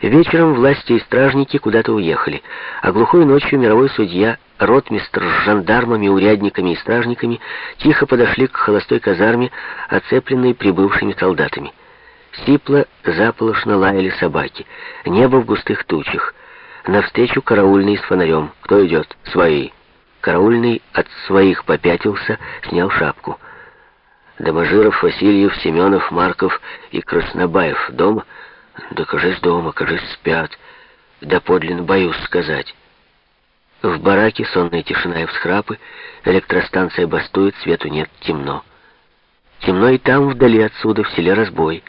Вечером власти и стражники куда-то уехали, а глухой ночью мировой судья, ротмистр с жандармами, урядниками и стражниками тихо подошли к холостой казарме, оцепленной прибывшими солдатами. Сипло, заполошно лаяли собаки, небо в густых тучах. Навстречу караульный с фонарем. Кто идет? Свои. Караульный от своих попятился, снял шапку. Доможиров, Васильев, Семенов, Марков и Краснобаев дома — да, кажись, дома, кажись, спят. Да подлинно боюсь сказать. В бараке сонная тишина и всхрапы, электростанция бастует, свету нет, темно. Темно и там, вдали отсюда, в селе разбой.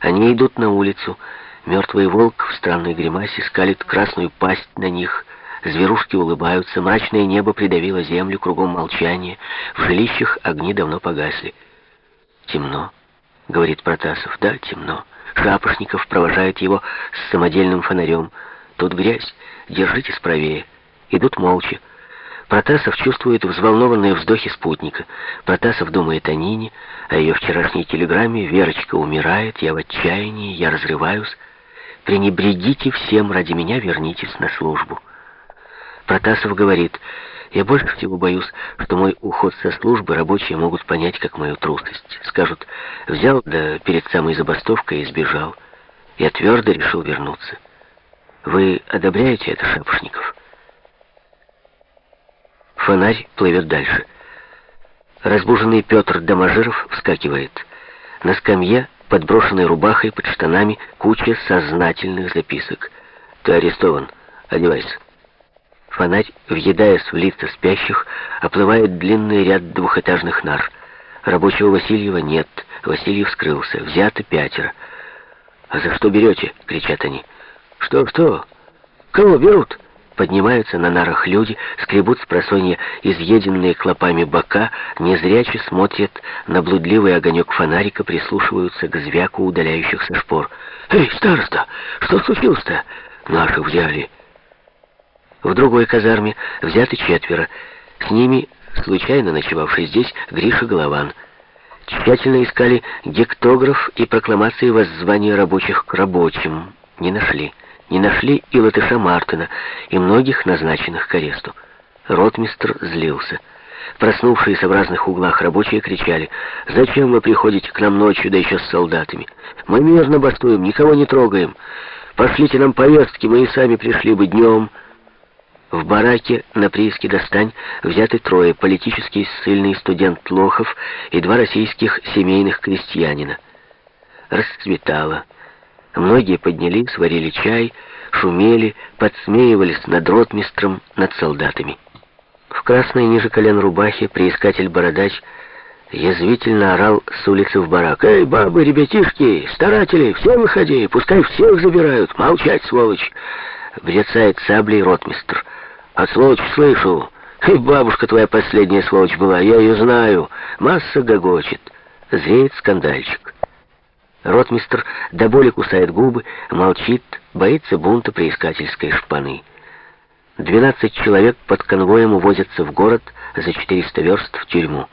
Они идут на улицу. Мертвый волк в странной гримасе скалит красную пасть на них. Зверушки улыбаются, мрачное небо придавило землю, кругом молчание. В жилищах огни давно погасли. «Темно», — говорит Протасов. «Да, темно». Шапошников провожает его с самодельным фонарем. Тут грязь, держитесь правее. Идут молча. Протасов чувствует взволнованные вздохи спутника. Протасов думает о Нине, о ее вчерашней телеграмме. «Верочка умирает, я в отчаянии, я разрываюсь. Пренебрегите всем, ради меня вернитесь на службу». Протасов говорит, «Я больше всего боюсь, что мой уход со службы рабочие могут понять как мою трусость. Скажут, взял, да перед самой забастовкой и сбежал. Я твердо решил вернуться. Вы одобряете это, Шапошников?» Фонарь плывет дальше. Разбуженный Петр Доможиров вскакивает. На скамье, подброшенной рубахой под штанами, куча сознательных записок. «Ты арестован. Одевайся». Фонарь, въедаясь в лица спящих, оплывает длинный ряд двухэтажных нар. Рабочего Васильева нет. Васильев скрылся. Взято пятеро. «А за что берете?» — кричат они. «Что-что? Кого берут?» Поднимаются на нарах люди, скребут с просонья изъеденные клопами бока, незряче смотрят на блудливый огонек фонарика, прислушиваются к звяку удаляющихся шпор. «Эй, староста, что случилось-то?» «Наших взяли». В другой казарме взяты четверо. С ними случайно ночевавший здесь Гриша Голован. Тщательно искали гектограф и прокламации воззвания рабочих к рабочим. Не нашли. Не нашли и латыша Мартина, и многих назначенных к аресту. Ротмистр злился. Проснувшиеся в разных углах рабочие кричали, «Зачем вы приходите к нам ночью, да еще с солдатами? Мы мирно бастуем, никого не трогаем. Пошлите нам повестки, мы и сами пришли бы днем». В бараке на прииске Достань взяты трое, политический ссыльный студент Лохов и два российских семейных крестьянина. Расцветало. Многие поднялись, сварили чай, шумели, подсмеивались над ротмистром, над солдатами. В красной ниже колен рубахе приискатель-бородач язвительно орал с улицы в барак. «Эй, бабы, ребятишки, старатели, все выходи, пускай всех забирают, молчать, сволочь!» Брецает саблей ротмистр. А сволочь слышу. И бабушка твоя последняя сволочь была, я ее знаю. Масса гогочет. Зреет скандальчик. Ротмистр до боли кусает губы, молчит, боится бунта приискательской шпаны. Двенадцать человек под конвоем увозятся в город за 400 верст в тюрьму.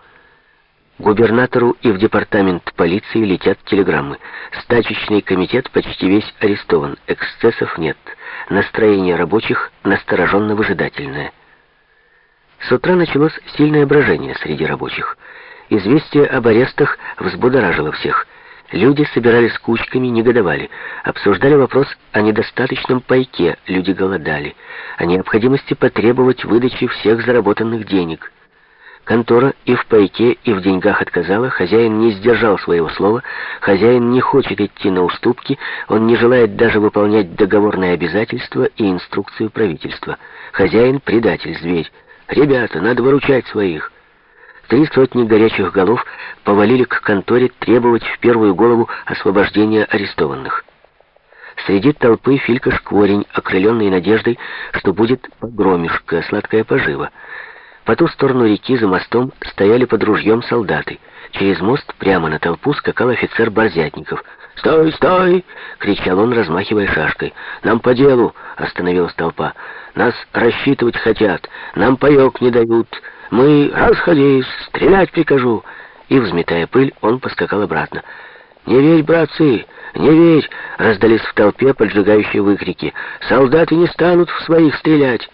Губернатору и в департамент полиции летят телеграммы. Стачечный комитет почти весь арестован, эксцессов нет. Настроение рабочих настороженно-выжидательное. С утра началось сильное брожение среди рабочих. Известие об арестах взбудоражило всех. Люди собирались кучками, негодовали. Обсуждали вопрос о недостаточном пайке, люди голодали. О необходимости потребовать выдачи всех заработанных денег – Контора и в пайке, и в деньгах отказала, хозяин не сдержал своего слова, хозяин не хочет идти на уступки, он не желает даже выполнять договорные обязательства и инструкцию правительства. Хозяин — предатель, зверь. «Ребята, надо выручать своих». Три сотни горячих голов повалили к конторе требовать в первую голову освобождения арестованных. Среди толпы Филька Шкворень, окрыленный надеждой, что будет погромишка, сладкая пожива. По ту сторону реки за мостом стояли под ружьем солдаты. Через мост прямо на толпу скакал офицер Борзятников. «Стой, стой!» — кричал он, размахивая шашкой. «Нам по делу!» — остановилась толпа. «Нас рассчитывать хотят, нам паёк не дают. Мы расходись, стрелять прикажу!» И, взметая пыль, он поскакал обратно. «Не верь, братцы! Не верь!» — раздались в толпе поджигающие выкрики. «Солдаты не станут в своих стрелять!»